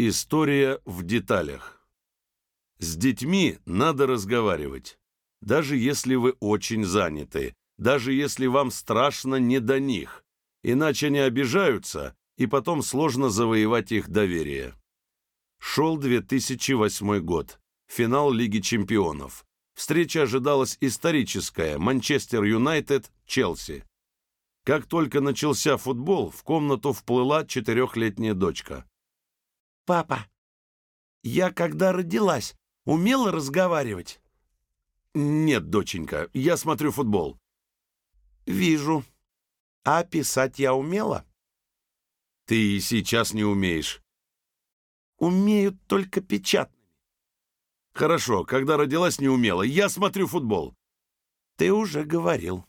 История в деталях. С детьми надо разговаривать, даже если вы очень заняты, даже если вам страшно не до них, иначе они обижаются, и потом сложно завоевать их доверие. Шел 2008 год, финал Лиги чемпионов. Встреча ожидалась историческая – Манчестер Юнайтед, Челси. Как только начался футбол, в комнату вплыла четырехлетняя дочка. «Папа, я когда родилась, умела разговаривать?» «Нет, доченька, я смотрю футбол». «Вижу. А писать я умела?» «Ты и сейчас не умеешь». «Умею только печатными». «Хорошо, когда родилась, не умела. Я смотрю футбол». «Ты уже говорил».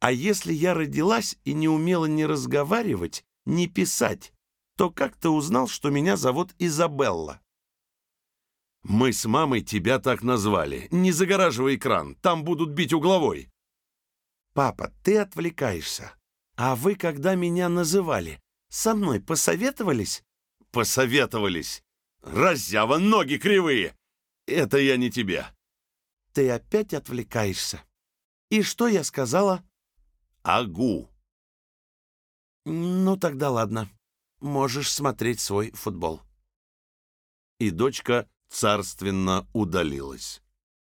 «А если я родилась и не умела ни разговаривать, ни писать, то как ты узнал, что меня зовут Изабелла?» «Мы с мамой тебя так назвали. Не загораживай экран, там будут бить угловой». «Папа, ты отвлекаешься. А вы, когда меня называли, со мной посоветовались?» «Посоветовались. Разява, ноги кривые. Это я не тебе». «Ты опять отвлекаешься. И что я сказала?» «Агу». «Ну, тогда ладно. Можешь смотреть свой футбол». И дочка царственно удалилась.